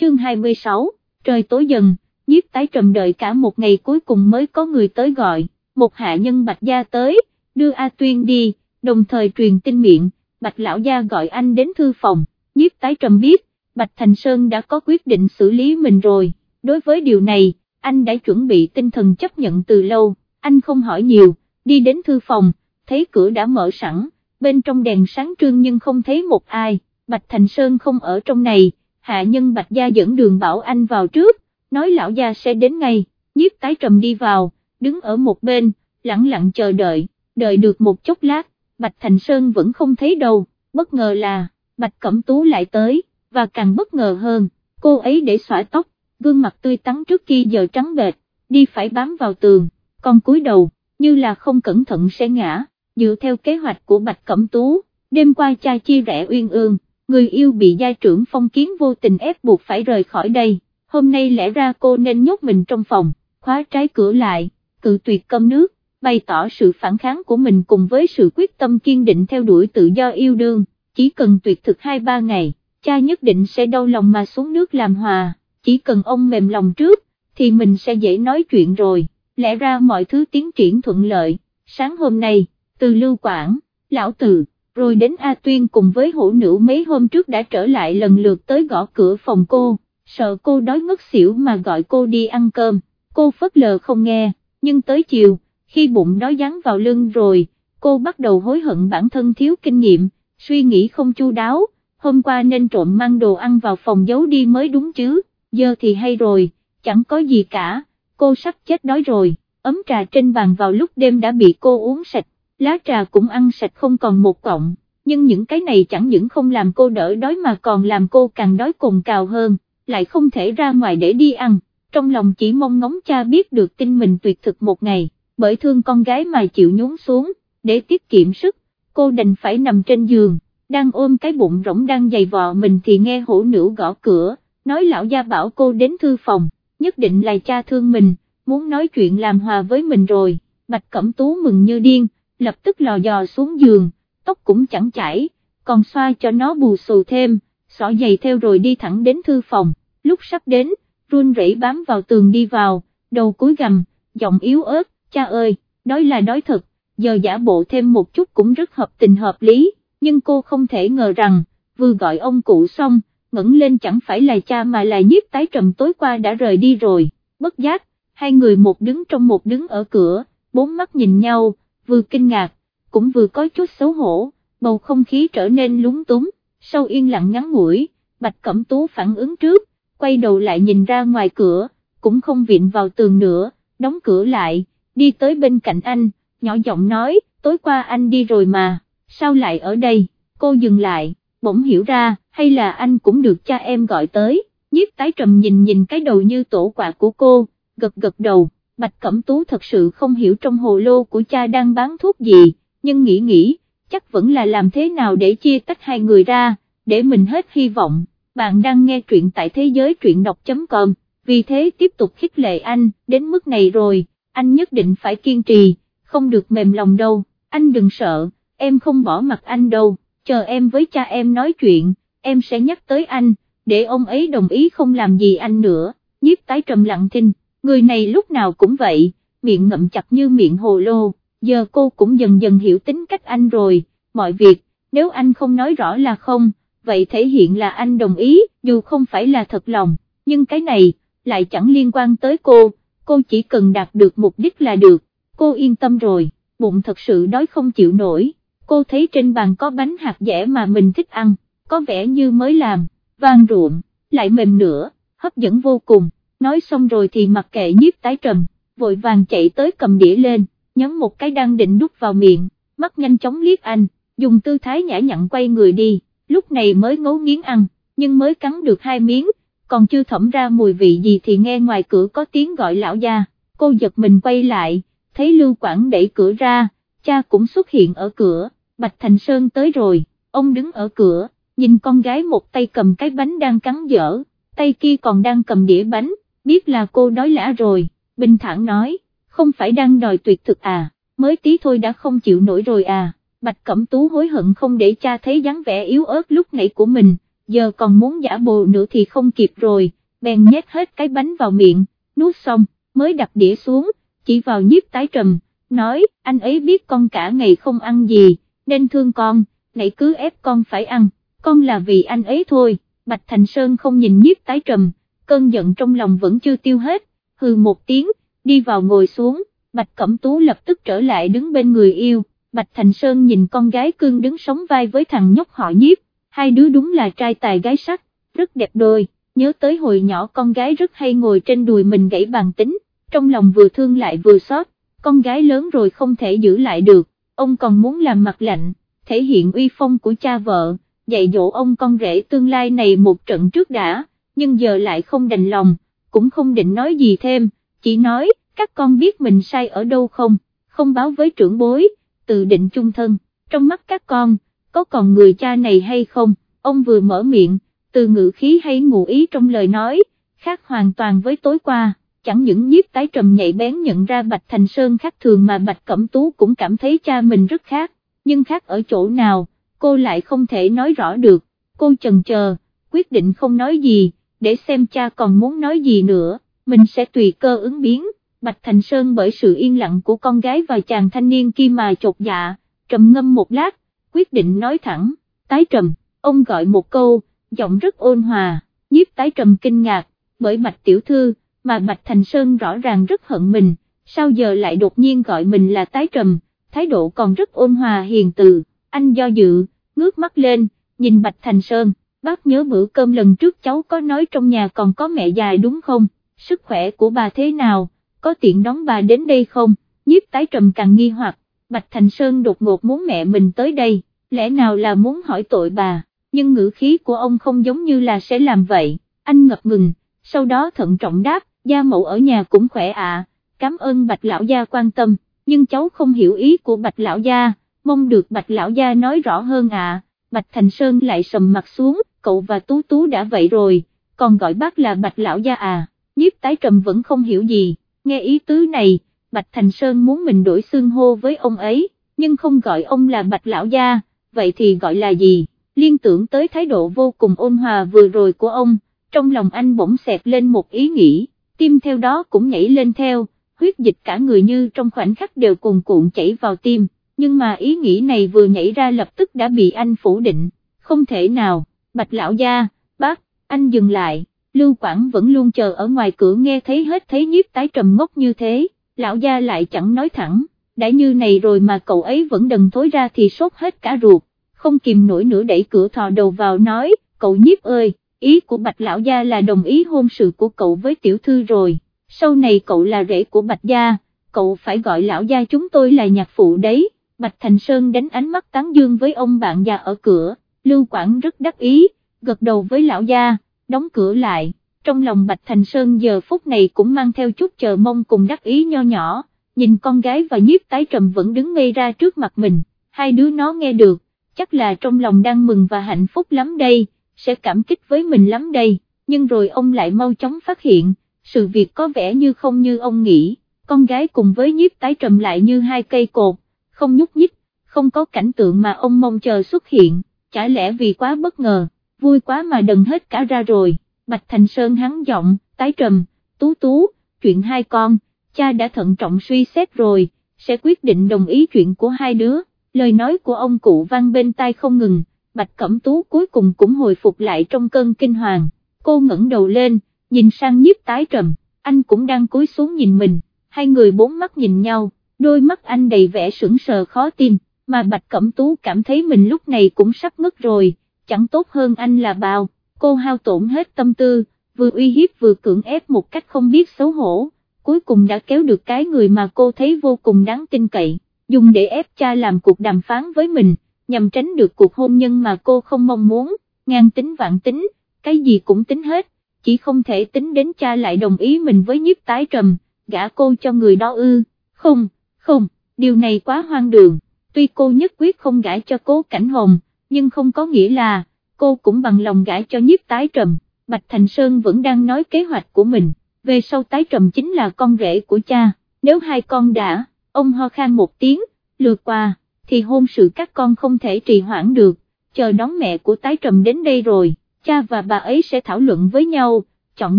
chương 26, trời tối dần, nhiếp tái trầm đợi cả một ngày cuối cùng mới có người tới gọi, một hạ nhân Bạch Gia tới, đưa A Tuyên đi, đồng thời truyền tin miệng, Bạch Lão Gia gọi anh đến thư phòng, nhiếp tái trầm biết, Bạch Thành Sơn đã có quyết định xử lý mình rồi, đối với điều này, anh đã chuẩn bị tinh thần chấp nhận từ lâu, anh không hỏi nhiều, đi đến thư phòng, thấy cửa đã mở sẵn, bên trong đèn sáng trương nhưng không thấy một ai, Bạch Thành Sơn không ở trong này, hạ nhân Bạch Gia dẫn đường bảo anh vào trước, nói lão gia sẽ đến ngay, nhiếp tái trầm đi vào, đứng ở một bên, lặng lặng chờ đợi, đợi được một chốc lát, Bạch Thành Sơn vẫn không thấy đâu, bất ngờ là, Bạch Cẩm Tú lại tới, và càng bất ngờ hơn, cô ấy để xõa tóc, gương mặt tươi tắn trước kia giờ trắng bệt, đi phải bám vào tường, còn cúi đầu, như là không cẩn thận sẽ ngã, dựa theo kế hoạch của Bạch Cẩm Tú, đêm qua cha chia rẽ uyên ương, người yêu bị gia trưởng phong kiến vô tình ép buộc phải rời khỏi đây, hôm nay lẽ ra cô nên nhốt mình trong phòng, khóa trái cửa lại, cự tuyệt cơm nước, bày tỏ sự phản kháng của mình cùng với sự quyết tâm kiên định theo đuổi tự do yêu đương, chỉ cần tuyệt thực 2-3 ngày, cha nhất định sẽ đau lòng mà xuống nước làm hòa, chỉ cần ông mềm lòng trước, thì mình sẽ dễ nói chuyện rồi, lẽ ra mọi thứ tiến triển thuận lợi, sáng hôm nay, từ Lưu Quảng, Lão Từ, rồi đến A Tuyên cùng với hổ nữ mấy hôm trước đã trở lại lần lượt tới gõ cửa phòng cô, sợ cô đói ngất xỉu mà gọi cô đi ăn cơm, cô phớt lờ không nghe, nhưng tới chiều, khi bụng đói dán vào lưng rồi, cô bắt đầu hối hận bản thân thiếu kinh nghiệm, suy nghĩ không chu đáo, hôm qua nên trộm mang đồ ăn vào phòng giấu đi mới đúng chứ, giờ thì hay rồi, chẳng có gì cả, cô sắp chết đói rồi, ấm trà trên bàn vào lúc đêm đã bị cô uống sạch, lá trà cũng ăn sạch không còn một cọng, nhưng những cái này chẳng những không làm cô đỡ đói mà còn làm cô càng đói cồn cào hơn, lại không thể ra ngoài để đi ăn, trong lòng chỉ mong ngóng cha biết được tin mình tuyệt thực một ngày, bởi thương con gái mà chịu nhún xuống, để tiết kiệm sức, cô đành phải nằm trên giường, đang ôm cái bụng rỗng đang dày vò mình thì nghe hổ nữ gõ cửa, nói lão gia bảo cô đến thư phòng, nhất định là cha thương mình, muốn nói chuyện làm hòa với mình rồi, Bạch Cẩm Tú mừng như điên, lập tức lò dò xuống giường, tóc cũng chẳng chảy, còn xoa cho nó bù xù thêm, xỏ giày theo rồi đi thẳng đến thư phòng, lúc sắp đến, run rẩy bám vào tường đi vào, đầu cúi gầm, giọng yếu ớt, cha ơi, đói là đói thật, giờ giả bộ thêm một chút cũng rất hợp tình hợp lý, nhưng cô không thể ngờ rằng, vừa gọi ông cụ xong, ngẩng lên chẳng phải là cha mà là nhiếp tái trầm tối qua đã rời đi rồi, bất giác, hai người một đứng trong một đứng ở cửa, bốn mắt nhìn nhau, vừa kinh ngạc, cũng vừa có chút xấu hổ, bầu không khí trở nên lúng túng, sau yên lặng ngắn ngủi, Bạch Cẩm Tú phản ứng trước, quay đầu lại nhìn ra ngoài cửa, cũng không viện vào tường nữa, đóng cửa lại, đi tới bên cạnh anh, nhỏ giọng nói, tối qua anh đi rồi mà, sao lại ở đây, cô dừng lại, bỗng hiểu ra, hay là anh cũng được cha em gọi tới, nhiếp tái trầm nhìn nhìn cái đầu như tổ quạ của cô, gật gật đầu, Bạch Cẩm Tú thật sự không hiểu trong hồ lô của cha đang bán thuốc gì, nhưng nghĩ nghĩ, chắc vẫn là làm thế nào để chia tách hai người ra, để mình hết hy vọng. Bạn đang nghe truyện tại thế giới truyện đọc.com, vì thế tiếp tục khích lệ anh, đến mức này rồi, anh nhất định phải kiên trì, không được mềm lòng đâu, anh đừng sợ, em không bỏ mặt anh đâu, chờ em với cha em nói chuyện, em sẽ nhắc tới anh, để ông ấy đồng ý không làm gì anh nữa, nhiếp tái trầm lặng thinh người này lúc nào cũng vậy, miệng ngậm chặt như miệng hồ lô, giờ cô cũng dần dần hiểu tính cách anh rồi, mọi việc, nếu anh không nói rõ là không, vậy thể hiện là anh đồng ý, dù không phải là thật lòng, nhưng cái này, lại chẳng liên quan tới cô, cô chỉ cần đạt được mục đích là được, cô yên tâm rồi, bụng thật sự đói không chịu nổi, cô thấy trên bàn có bánh hạt dẻ mà mình thích ăn, có vẻ như mới làm, vang ruộng, lại mềm nữa, hấp dẫn vô cùng nói xong rồi thì mặc kệ nhiếp tái trầm, vội vàng chạy tới cầm đĩa lên, nhấn một cái đang định đút vào miệng, mắt nhanh chóng liếc anh, dùng tư thái nhã nhặn quay người đi, lúc này mới ngấu nghiến ăn, nhưng mới cắn được hai miếng, còn chưa thẩm ra mùi vị gì thì nghe ngoài cửa có tiếng gọi lão gia, cô giật mình quay lại, thấy Lưu Quảng đẩy cửa ra, cha cũng xuất hiện ở cửa, Bạch Thành Sơn tới rồi, ông đứng ở cửa, nhìn con gái một tay cầm cái bánh đang cắn dở, tay kia còn đang cầm đĩa bánh, biết là cô đói lã rồi, bình thản nói, không phải đang đòi tuyệt thực à, mới tí thôi đã không chịu nổi rồi à, Bạch Cẩm Tú hối hận không để cha thấy dáng vẻ yếu ớt lúc nãy của mình, giờ còn muốn giả bộ nữa thì không kịp rồi, bèn nhét hết cái bánh vào miệng, nuốt xong, mới đặt đĩa xuống, chỉ vào nhiếp tái trầm, nói, anh ấy biết con cả ngày không ăn gì, nên thương con, nãy cứ ép con phải ăn, con là vì anh ấy thôi, Bạch Thành Sơn không nhìn nhiếp tái trầm, cơn giận trong lòng vẫn chưa tiêu hết, hừ một tiếng, đi vào ngồi xuống, Bạch Cẩm Tú lập tức trở lại đứng bên người yêu, Bạch Thành Sơn nhìn con gái cương đứng sống vai với thằng nhóc họ nhiếp, hai đứa đúng là trai tài gái sắc, rất đẹp đôi, nhớ tới hồi nhỏ con gái rất hay ngồi trên đùi mình gãy bàn tính, trong lòng vừa thương lại vừa xót, con gái lớn rồi không thể giữ lại được, ông còn muốn làm mặt lạnh, thể hiện uy phong của cha vợ, dạy dỗ ông con rể tương lai này một trận trước đã, nhưng giờ lại không đành lòng, cũng không định nói gì thêm, chỉ nói, các con biết mình sai ở đâu không, không báo với trưởng bối, tự định chung thân, trong mắt các con, có còn người cha này hay không, ông vừa mở miệng, từ ngữ khí hay ngụ ý trong lời nói, khác hoàn toàn với tối qua, chẳng những nhiếp tái trầm nhạy bén nhận ra Bạch Thành Sơn khác thường mà Bạch Cẩm Tú cũng cảm thấy cha mình rất khác, nhưng khác ở chỗ nào, cô lại không thể nói rõ được, cô chần chờ, quyết định không nói gì, để xem cha còn muốn nói gì nữa, mình sẽ tùy cơ ứng biến. Bạch Thành Sơn bởi sự yên lặng của con gái và chàng thanh niên kia mà chột dạ, trầm ngâm một lát, quyết định nói thẳng, tái trầm, ông gọi một câu, giọng rất ôn hòa, nhiếp tái trầm kinh ngạc, bởi Bạch Tiểu Thư, mà Bạch Thành Sơn rõ ràng rất hận mình, sao giờ lại đột nhiên gọi mình là tái trầm, thái độ còn rất ôn hòa hiền từ, anh do dự, ngước mắt lên, nhìn Bạch Thành Sơn, bác nhớ bữa cơm lần trước cháu có nói trong nhà còn có mẹ già đúng không, sức khỏe của bà thế nào, có tiện đón bà đến đây không, nhiếp tái trầm càng nghi hoặc, Bạch Thành Sơn đột ngột muốn mẹ mình tới đây, lẽ nào là muốn hỏi tội bà, nhưng ngữ khí của ông không giống như là sẽ làm vậy, anh ngập ngừng, sau đó thận trọng đáp, gia mẫu ở nhà cũng khỏe ạ, à. cảm ơn Bạch Lão Gia quan tâm, nhưng cháu không hiểu ý của Bạch Lão Gia, mong được Bạch Lão Gia nói rõ hơn ạ, Bạch Thành Sơn lại sầm mặt xuống, cậu và Tú Tú đã vậy rồi, còn gọi bác là Bạch Lão Gia à, nhiếp tái trầm vẫn không hiểu gì, nghe ý tứ này, Bạch Thành Sơn muốn mình đổi xương hô với ông ấy, nhưng không gọi ông là Bạch Lão Gia, vậy thì gọi là gì, liên tưởng tới thái độ vô cùng ôn hòa vừa rồi của ông, trong lòng anh bỗng xẹt lên một ý nghĩ, tim theo đó cũng nhảy lên theo, huyết dịch cả người như trong khoảnh khắc đều cuồn cuộn chảy vào tim, nhưng mà ý nghĩ này vừa nhảy ra lập tức đã bị anh phủ định, không thể nào, Bạch Lão Gia, bác, anh dừng lại. Lưu Quảng vẫn luôn chờ ở ngoài cửa nghe thấy hết thấy nhiếp tái trầm ngốc như thế, lão gia lại chẳng nói thẳng, đã như này rồi mà cậu ấy vẫn đần thối ra thì sốt hết cả ruột, không kìm nổi nữa đẩy cửa thò đầu vào nói, cậu nhiếp ơi, ý của bạch lão gia là đồng ý hôn sự của cậu với tiểu thư rồi, sau này cậu là rể của bạch gia, cậu phải gọi lão gia chúng tôi là nhạc phụ đấy, bạch thành sơn đánh ánh mắt tán dương với ông bạn già ở cửa, Lưu Quảng rất đắc ý, gật đầu với lão gia đóng cửa lại, trong lòng Bạch Thành Sơn giờ phút này cũng mang theo chút chờ mong cùng đắc ý nho nhỏ, nhìn con gái và nhiếp tái trầm vẫn đứng ngây ra trước mặt mình, hai đứa nó nghe được, chắc là trong lòng đang mừng và hạnh phúc lắm đây, sẽ cảm kích với mình lắm đây, nhưng rồi ông lại mau chóng phát hiện, sự việc có vẻ như không như ông nghĩ, con gái cùng với nhiếp tái trầm lại như hai cây cột, không nhúc nhích, không có cảnh tượng mà ông mong chờ xuất hiện, chả lẽ vì quá bất ngờ vui quá mà đần hết cả ra rồi, Bạch Thành Sơn hắn giọng, tái trầm, tú tú, chuyện hai con, cha đã thận trọng suy xét rồi, sẽ quyết định đồng ý chuyện của hai đứa, lời nói của ông cụ vang bên tai không ngừng, Bạch Cẩm Tú cuối cùng cũng hồi phục lại trong cơn kinh hoàng, cô ngẩng đầu lên, nhìn sang nhiếp tái trầm, anh cũng đang cúi xuống nhìn mình, hai người bốn mắt nhìn nhau, đôi mắt anh đầy vẻ sững sờ khó tin, mà Bạch Cẩm Tú cảm thấy mình lúc này cũng sắp ngất rồi chẳng tốt hơn anh là bao, cô hao tổn hết tâm tư, vừa uy hiếp vừa cưỡng ép một cách không biết xấu hổ, cuối cùng đã kéo được cái người mà cô thấy vô cùng đáng tin cậy, dùng để ép cha làm cuộc đàm phán với mình, nhằm tránh được cuộc hôn nhân mà cô không mong muốn, ngang tính vạn tính, cái gì cũng tính hết, chỉ không thể tính đến cha lại đồng ý mình với nhiếp tái trầm, gả cô cho người đó ư, không, không, điều này quá hoang đường, tuy cô nhất quyết không gãi cho cố cảnh hồn, nhưng không có nghĩa là, cô cũng bằng lòng gãi cho nhiếp tái trầm, Bạch Thành Sơn vẫn đang nói kế hoạch của mình, về sau tái trầm chính là con rể của cha, nếu hai con đã, ông ho khan một tiếng, lừa qua, thì hôn sự các con không thể trì hoãn được, chờ đón mẹ của tái trầm đến đây rồi, cha và bà ấy sẽ thảo luận với nhau, chọn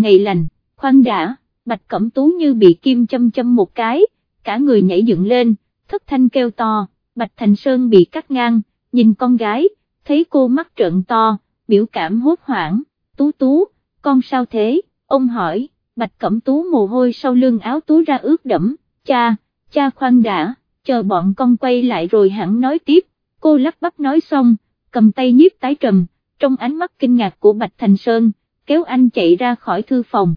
ngày lành, khoan đã, Bạch Cẩm Tú như bị kim châm châm một cái, cả người nhảy dựng lên, thất thanh kêu to, Bạch Thành Sơn bị cắt ngang, nhìn con gái, thấy cô mắt trợn to, biểu cảm hốt hoảng, Tú Tú, con sao thế, ông hỏi, Bạch Cẩm Tú mồ hôi sau lưng áo tú ra ướt đẫm, cha, cha khoan đã, chờ bọn con quay lại rồi hẳn nói tiếp, cô lắp bắp nói xong, cầm tay nhiếp tái trầm, trong ánh mắt kinh ngạc của Bạch Thành Sơn, kéo anh chạy ra khỏi thư phòng.